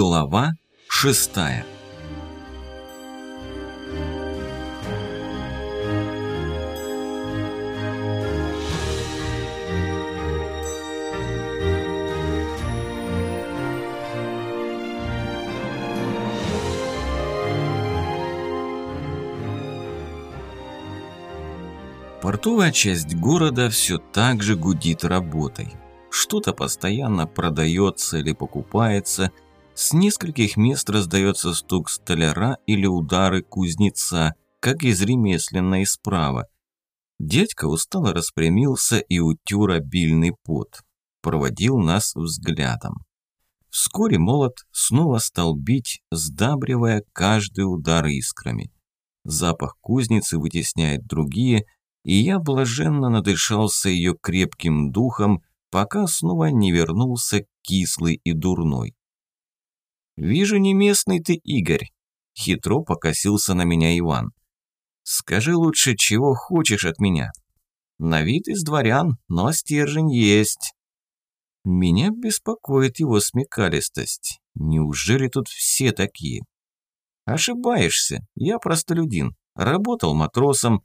Глава шестая Портовая часть города все так же гудит работой. Что-то постоянно продается или покупается – с нескольких мест раздается стук столяра или удары кузнеца, как из ремесленной справа. Дядька устало распрямился и утер обильный пот. Проводил нас взглядом. Вскоре молот снова стал бить, сдабривая каждый удар искрами. Запах кузницы вытесняет другие, и я блаженно надышался ее крепким духом, пока снова не вернулся кислый и дурной. «Вижу, не местный ты, Игорь», – хитро покосился на меня Иван. «Скажи лучше, чего хочешь от меня? На вид из дворян, но стержень есть». Меня беспокоит его смекалистость. Неужели тут все такие? Ошибаешься, я простолюдин, работал матросом.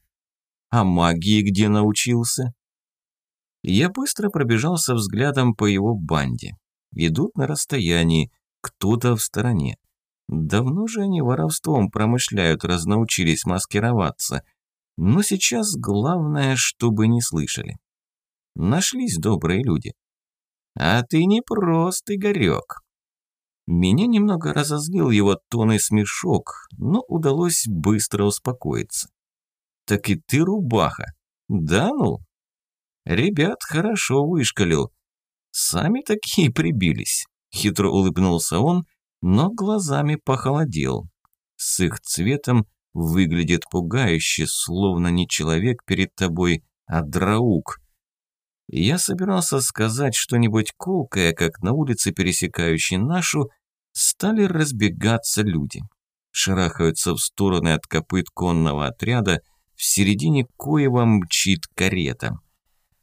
А магии где научился? Я быстро пробежался взглядом по его банде. Ведут на расстоянии, кто-то в стороне. Давно же они воровством промышляют, разнаучились маскироваться. Но сейчас главное, чтобы не слышали. Нашлись добрые люди. А ты не прост, Игорек. Меня немного разозлил его тон и смешок, но удалось быстро успокоиться. Так и ты рубаха. Да ну? Ребят хорошо вышкалил. Сами такие прибились. Хитро улыбнулся он, но глазами похолодел. С их цветом выглядит пугающе, словно не человек перед тобой, а драук. Я собирался сказать что-нибудь колкое, как на улице, пересекающей нашу, стали разбегаться люди. Шарахаются в стороны от копыт конного отряда, в середине коего мчит карета.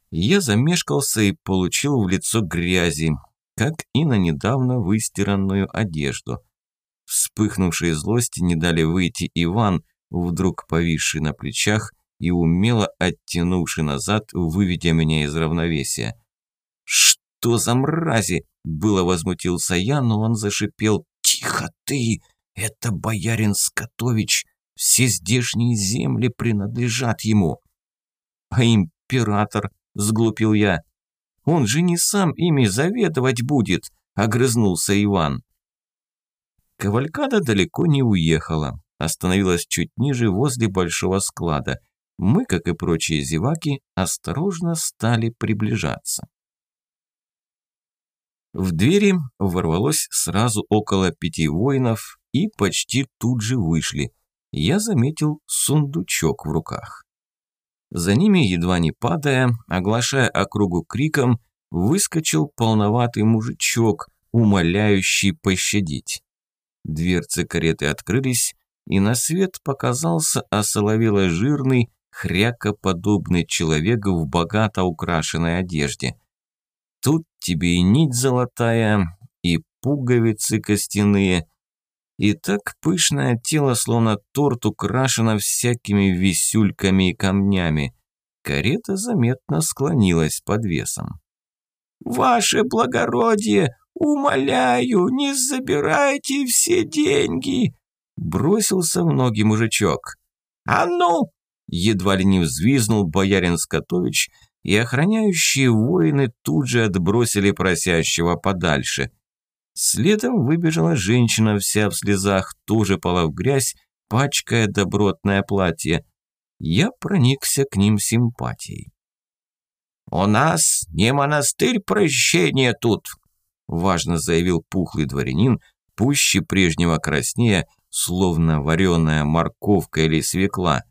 Я замешкался и получил в лицо грязи, как и на недавно выстиранную одежду. Вспыхнувшей злости не дали выйти Иван, вдруг повисший на плечах и умело оттянувший назад, выведя меня из равновесия. «Что за мрази?» – было возмутился я, но он зашипел. «Тихо ты! Это боярин Скотович! Все здешние земли принадлежат ему!» «А император?» – сглупил я. Он же не сам ими заведовать будет», – огрызнулся Иван. Кавалькада далеко не уехала, остановилась чуть ниже возле большого склада. Мы, как и прочие зеваки, осторожно стали приближаться. В двери ворвалось сразу около пяти воинов и почти тут же вышли. Я заметил сундучок в руках. За ними, едва не падая, оглашая округу криком, выскочил полноватый мужичок, умоляющий пощадить. Дверцы кареты открылись, и на свет показался осоловело-жирный, хрякоподобный человек в богато украшенной одежде. Тут тебе и нить золотая, и пуговицы костяные, и так пышное тело, словно торт, украшено всякими висюльками и камнями. Карета заметно склонилась под весом. «Ваше благородие, умоляю, не забирайте все деньги!» Бросился в ноги мужичок. «А ну!» Едва ли не взвизнул боярин Скотович, и охраняющие воины тут же отбросили просящего подальше – Следом выбежала женщина вся в слезах, тоже пала в грязь, пачкая добротное платье. Я проникся к ним симпатией. «У нас не монастырь прощения тут», – важно заявил пухлый дворянин, пуще прежнего краснея, словно вареная морковка или свекла.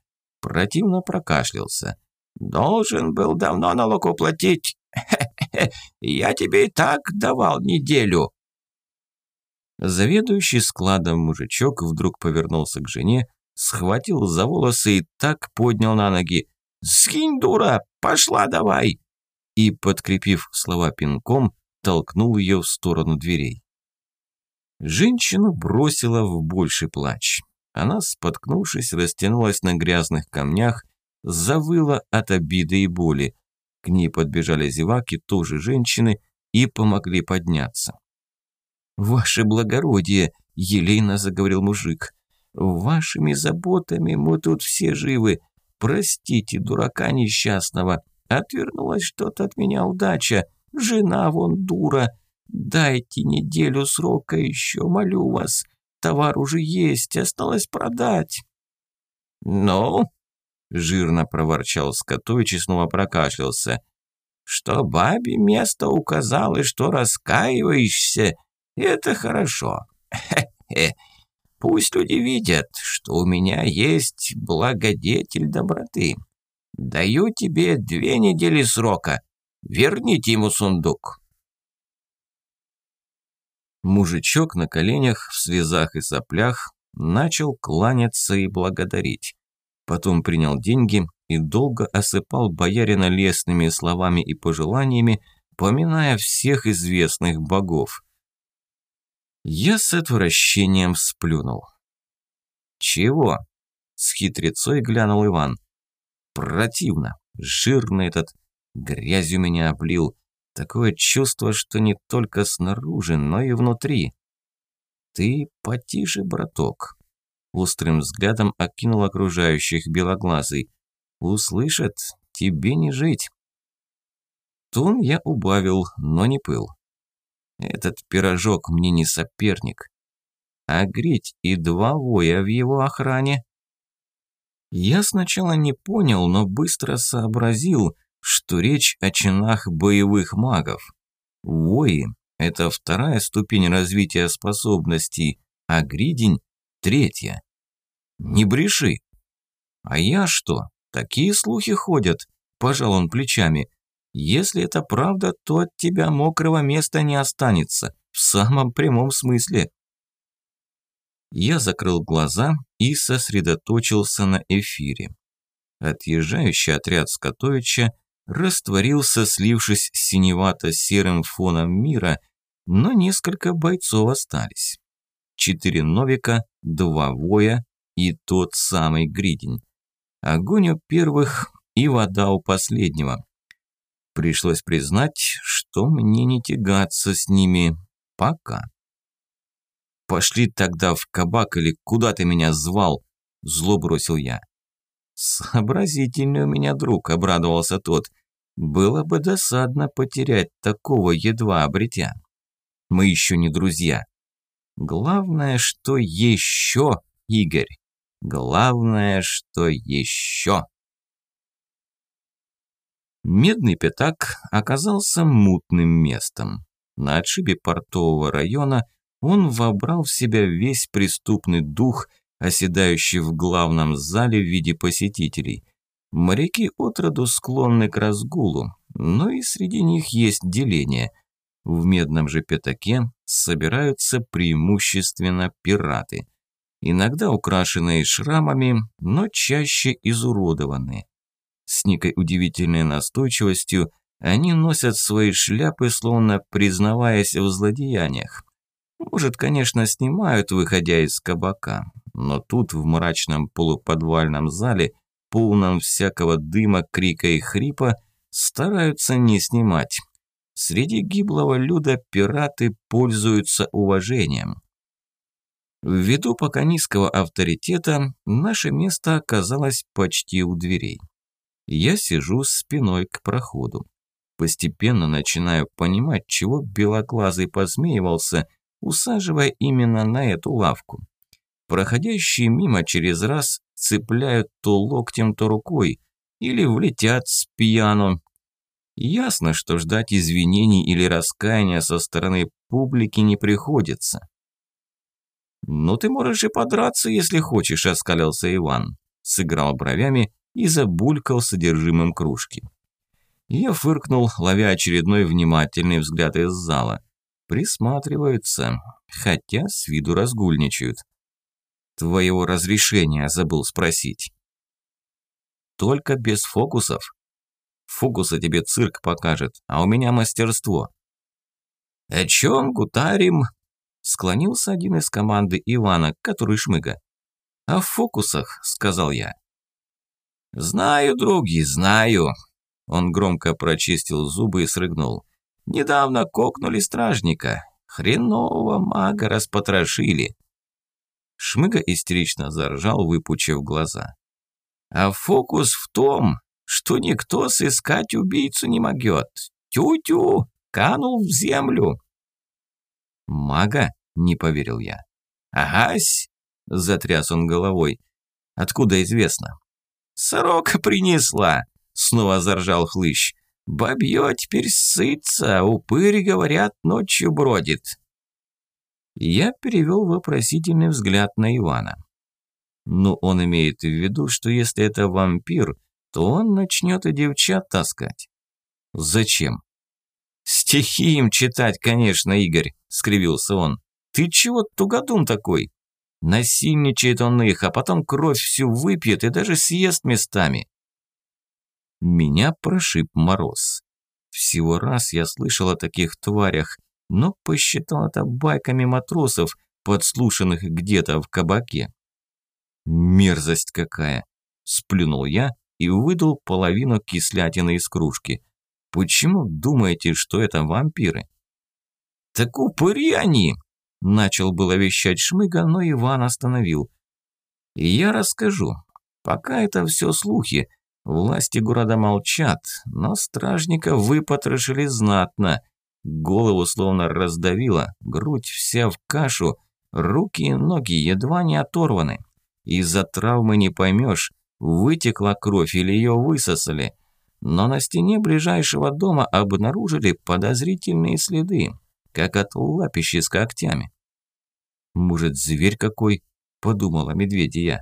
Противно прокашлялся. «Должен был давно налог уплатить. Я тебе и так давал неделю». Заведующий складом мужичок вдруг повернулся к жене, схватил за волосы и так поднял на ноги. «Сгинь, дура! Пошла давай!» И, подкрепив слова пинком, толкнул ее в сторону дверей. Женщину бросила в больший плач. Она, споткнувшись, растянулась на грязных камнях, завыла от обиды и боли. К ней подбежали зеваки, тоже женщины, и помогли подняться. «Ваше благородие!» – елейно заговорил мужик. «Вашими заботами мы тут все живы. Простите, дурака несчастного. Отвернулась что-то от меня удача. Жена вон дура. Дайте неделю срока еще, молю вас. Товар уже есть, осталось продать». «Ну?» – жирно проворчал Скотович и снова прокашлялся. «Что бабе место указал и что раскаиваешься, это хорошо. Хе-хе. Пусть люди видят, что у меня есть благодетель доброты. Даю тебе две недели срока. Верните ему сундук». Мужичок на коленях, в слезах и соплях, начал кланяться и благодарить. Потом принял деньги и долго осыпал боярина лестными словами и пожеланиями, поминая всех известных богов. Я с отвращением сплюнул. «Чего?» – с хитрецой глянул Иван. «Противно. Жирный этот. Грязью меня облил. Такое чувство, что не только снаружи, но и внутри. Ты потише, браток. Острым взглядом окинул окружающих белоглазый. Услышат, тебе не жить. Тон я убавил, но не пыл. Этот пирожок мне не соперник. А греть и два воя в его охране. Я сначала не понял, но быстро сообразил, что речь о чинах боевых магов. Вои – это вторая ступень развития способностей, а гридень – третья. Не бреши. А я что? Такие слухи ходят, пожал он плечами. Если это правда, то от тебя мокрого места не останется, в самом прямом смысле. Я закрыл глаза и сосредоточился на эфире. Отъезжающий отряд Скотовича растворился, слившись синевато-серым фоном мира, но несколько бойцов остались. Четыре новика, два воя и тот самый гридень. Огонь у первых и вода у последнего. Пришлось признать, что мне не тягаться с ними пока. «Пошли тогда в кабак или куда ты меня звал?» – зло бросил я. «Сообразительный у меня друг», – обрадовался тот. «Было бы досадно потерять такого едва обретя. Мы еще не друзья. Главное, что еще, Игорь. Главное, что еще». Медный пятак оказался мутным местом. На отшибе портового района он вобрал в себя весь преступный дух, оседающий в главном зале в виде посетителей. Моряки отроду склонны к разгулу, но и среди них есть деление. В медном же пятаке собираются преимущественно пираты. Иногда украшенные шрамами, но чаще изуродованные. С некой удивительной настойчивостью они носят свои шляпы, словно признаваясь в злодеяниях. Может, конечно, снимают, выходя из кабака, но тут, в мрачном полуподвальном зале, полном всякого дыма, крика и хрипа, стараются не снимать. Среди гиблого люда пираты пользуются уважением. Ввиду пока низкого авторитета, наше место оказалось почти у дверей. Я сижу спиной к проходу. Постепенно начинаю понимать, чего белоглазый посмеивался, усаживая именно на эту лавку. Проходящие мимо через раз цепляют то локтем, то рукой, или влетят с пьяну. Ясно, что ждать извинений или раскаяния со стороны публики не приходится. «Ну ты можешь и подраться, если хочешь», – оскалился Иван. Сыграл бровями и забулькал содержимым кружки. Я фыркнул, ловя очередной внимательный взгляд из зала. Присматриваются, хотя с виду разгульничают. Твоего разрешения забыл спросить. Только без фокусов. Фокуса тебе цирк покажет, а у меня мастерство. О чем гутарим? Склонился один из команды Ивана, который шмыга. «О фокусах», – сказал я. «Знаю, други, знаю». Он громко прочистил зубы и срыгнул. «Недавно кокнули стражника. Хренового мага распотрошили». Шмыга истерично заржал, выпучив глаза. «А фокус в том, что никто сыскать убийцу не могет. Тю-тю, канул в землю». «Мага?» – не поверил я. «Агась!» – затряс он головой. «Откуда известно?» «Сорока принесла!» – снова заржал хлыщ. «Бабье теперь сытся, упырь, говорят, ночью бродит». Я перевел вопросительный взгляд на Ивана. Ну, он имеет в виду, что если это вампир, то он начнет и девчат таскать. Зачем? Стихи им читать, конечно, Игорь, скривился он. Ты чего тугодум такой? Насильничает он их, а потом кровь всю выпьет и даже съест местами. Меня прошиб мороз. Всего раз я слышал о таких тварях, но посчитал это байками матросов, подслушанных где-то в кабаке. Мерзость какая! Сплюнул я и выдал половину кислятины из кружки. Почему думаете, что это вампиры? Так упыри они! Начал было вещать Шмыга, но Иван остановил. я расскажу. Пока это все слухи. Власти города молчат, но стражника выпотрошили знатно. Голову словно раздавило, грудь вся в кашу, руки и ноги едва не оторваны. Из-за травмы не поймешь, вытекла кровь или ее высосали. Но на стене ближайшего дома обнаружили подозрительные следы как от лапищи с когтями. «Может, зверь какой?» – подумала медведя я.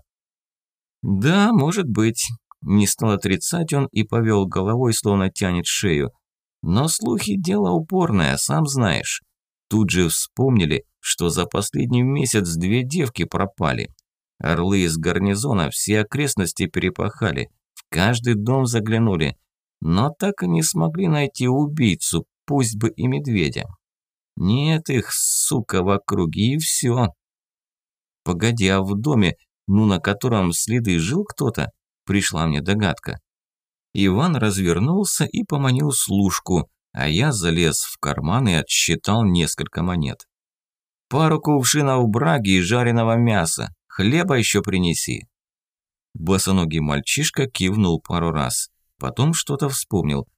«Да, может быть», – не стал отрицать он и повел головой, словно тянет шею. «Но слухи – дело упорное, сам знаешь. Тут же вспомнили, что за последний месяц две девки пропали. Орлы из гарнизона все окрестности перепахали, в каждый дом заглянули, но так и не смогли найти убийцу, пусть бы и медведя. Нет их, сука, в округе, и все. Погоди, а в доме, ну на котором следы жил кто-то, пришла мне догадка. Иван развернулся и поманил служку, а я залез в карман и отсчитал несколько монет. Пару кувшинов браги и жареного мяса, хлеба еще принеси. Босоногий мальчишка кивнул пару раз, потом что-то вспомнил.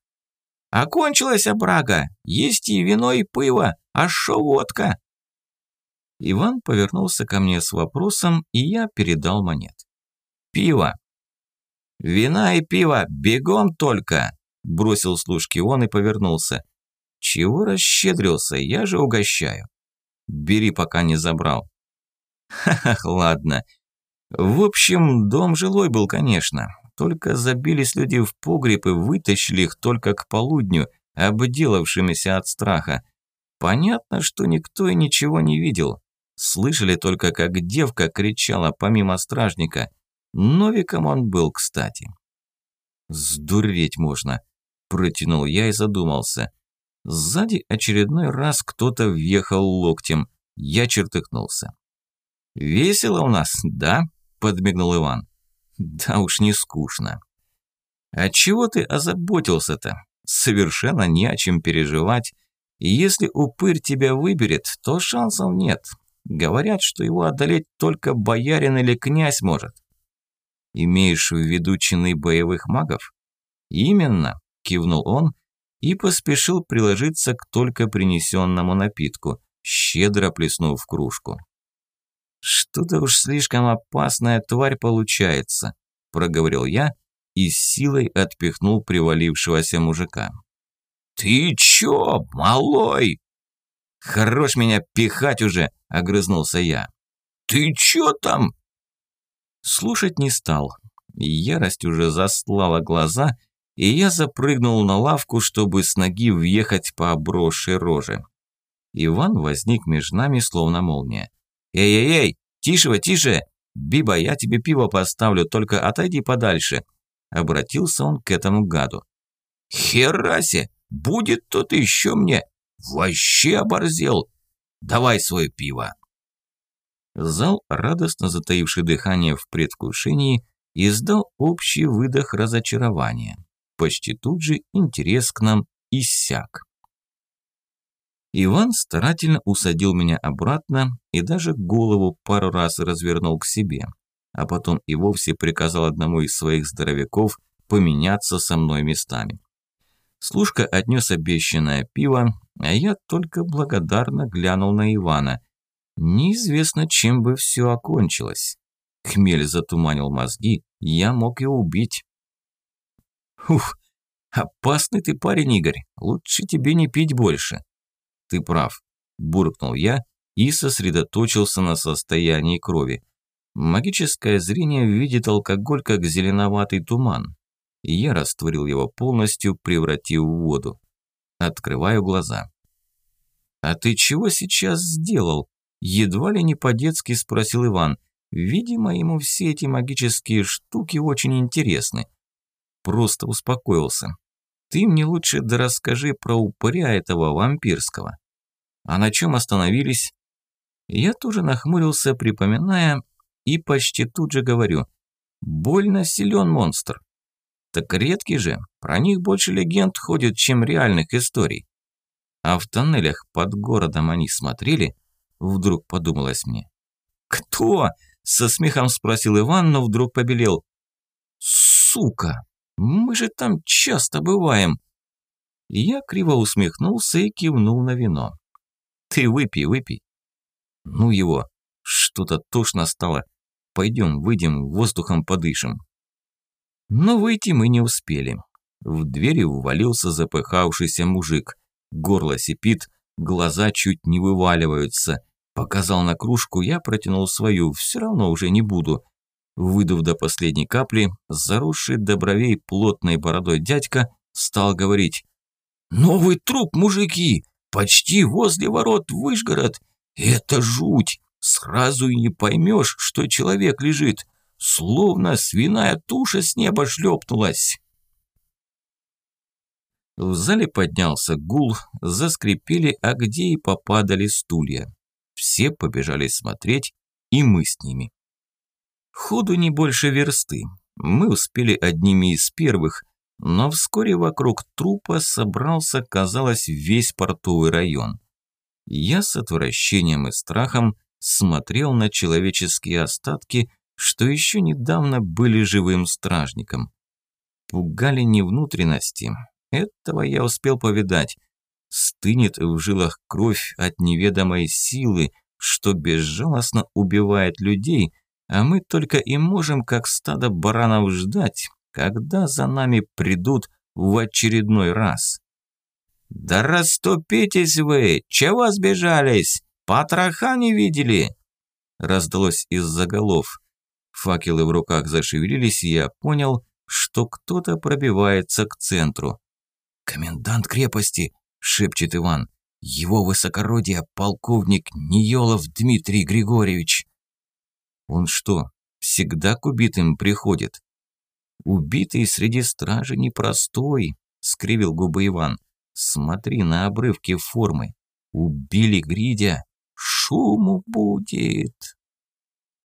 «Окончилась брага, есть и вино, и пиво, а шо водка?» Иван повернулся ко мне с вопросом, и я передал монет. «Пиво!» «Вина и пиво, бегом только!» Бросил служки он и повернулся. «Чего расщедрился, я же угощаю!» «Бери, пока не забрал!» «Ха-ха, ладно!» В общем, дом жилой был, конечно, только забились люди в погреб и вытащили их только к полудню, обделавшимися от страха. Понятно, что никто и ничего не видел. Слышали только, как девка кричала помимо стражника. Новиком он был, кстати. «Сдуреть можно», – протянул я и задумался. Сзади очередной раз кто-то въехал локтем. Я чертыхнулся. «Весело у нас, да?» – подмигнул Иван. «Да уж не скучно». «А чего ты озаботился-то? Совершенно не о чем переживать. Если упырь тебя выберет, то шансов нет. Говорят, что его одолеть только боярин или князь может. Имеешь в виду чины боевых магов? Именно, кивнул он и поспешил приложиться к только принесенному напитку, щедро плеснув в кружку. «Что-то уж слишком опасная тварь получается», – проговорил я и с силой отпихнул привалившегося мужика. «Ты чё, малой?» «Хорош меня пихать уже!» – огрызнулся я. «Ты чё там?» Слушать не стал. Ярость уже застлала глаза, и я запрыгнул на лавку, чтобы с ноги въехать по обросшей роже. Иван возник между нами, словно молния. «Эй-эй-эй, тише, тише! Биба, я тебе пиво поставлю, только отойди подальше!» Обратился он к этому гаду. «Херасе! Будет тот еще мне! Вообще оборзел! Давай свое пиво!» Зал, радостно затаивший дыхание в предвкушении, издал общий выдох разочарования. Почти тут же интерес к нам иссяк. Иван старательно усадил меня обратно и даже голову пару раз развернул к себе, а потом и вовсе приказал одному из своих здоровяков поменяться со мной местами. Служка отнес обещанное пиво, а я только благодарно глянул на Ивана. Неизвестно, чем бы все окончилось. Хмель затуманил мозги, я мог его убить. Ух, опасный ты парень, Игорь, лучше тебе не пить больше. Ты прав, буркнул я и сосредоточился на состоянии крови. Магическое зрение видит алкоголь как зеленоватый туман. И я растворил его полностью, превратив в воду. Открываю глаза. «А ты чего сейчас сделал?» Едва ли не по-детски спросил Иван. Видимо, ему все эти магические штуки очень интересны. Просто успокоился. Ты мне лучше да расскажи про упыря этого вампирского. А на чем остановились? Я тоже нахмурился, припоминая, и почти тут же говорю. Больно силен монстр. Так редкий же, про них больше легенд ходит, чем реальных историй. А в тоннелях под городом они смотрели? Вдруг подумалось мне. «Кто?» – со смехом спросил Иван, но вдруг побелел. «Сука! Мы же там часто бываем!» Я криво усмехнулся и кивнул на вино. «Ты выпей, выпей!» «Ну его! Что-то тошно стало. Пойдем, выйдем, воздухом подышим!» Но выйти мы не успели. В двери увалился запыхавшийся мужик. Горло сипит, глаза чуть не вываливаются. Показал на кружку, я протянул свою, все равно уже не буду. Выдув до последней капли, заросший до бровей плотной бородой дядька стал говорить. «Новый труп, мужики! Почти возле ворот Вышгород! Это жуть! Сразу и не поймешь, что человек лежит словно свиная туша с неба шлепнулась. В зале поднялся гул, заскрипели, а где и попадали стулья. Все побежали смотреть, и мы с ними. Ходу не больше версты. Мы успели одними из первых, но вскоре вокруг трупа собрался, казалось, весь портовый район. Я с отвращением и страхом смотрел на человеческие остатки, что еще недавно были живым стражником. Пугали не внутренности, этого я успел повидать. Стынет в жилах кровь от неведомой силы, что безжалостно убивает людей, а мы только и можем, как стадо баранов, ждать, когда за нами придут в очередной раз. «Да расступитесь вы! Чего сбежались? Потроха не видели?» Раздалось из-за. Факелы в руках зашевелились, и я понял, что кто-то пробивается к центру. «Комендант крепости!» – шепчет Иван. «Его высокородие полковник Ниелов Дмитрий Григорьевич!» «Он что, всегда к убитым приходит?» «Убитый среди стражи непростой», – скривил губы Иван. «Смотри на обрывки формы. Убили Гридя. Шуму будет!»